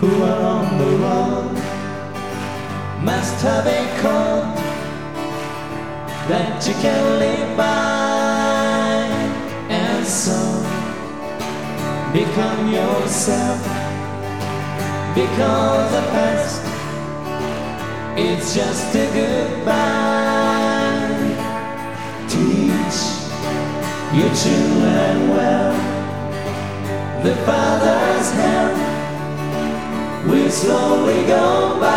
who are on the run. Must have a code that you can live by. And so become yourself. Because the past it's just a goodbye. Teach your children well. The father's hand slowly go by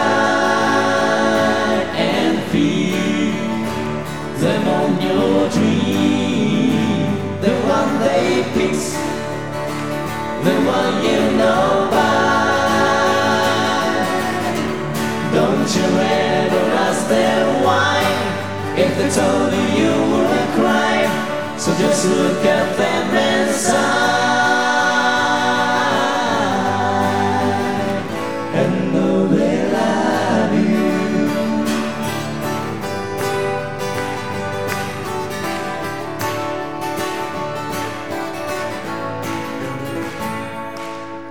and feed them on your dream. The one they pick, the one you know by. Don't you ever ask them why, if they told you you would cry. So just look at them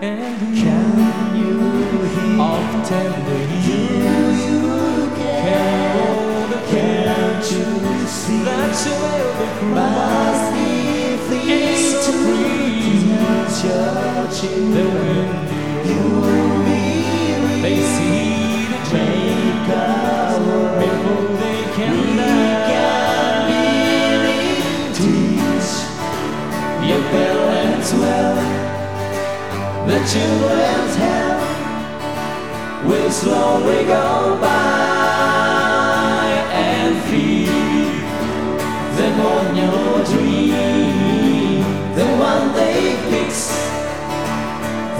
And can you hear of tender years? Can can't you see that you be must be fleeting to reach. The children's hell will slowly go by and feed them on your dream. The one they fix,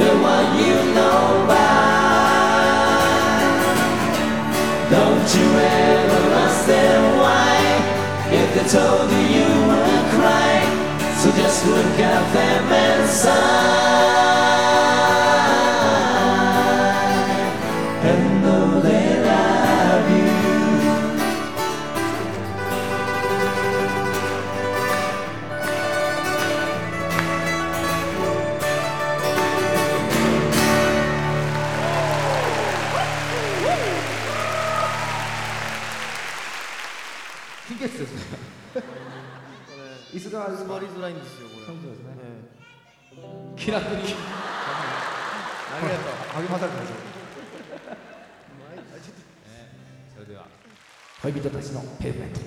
the one you know by. Don't you ever ask them why, if they told you you would cry. So just look at them and sigh. ケースですね椅子が座りづらいんですよこれ。そうですね、えー、気楽にありがとう。励まされてましょうはい、それでは恋人たちのペーブメント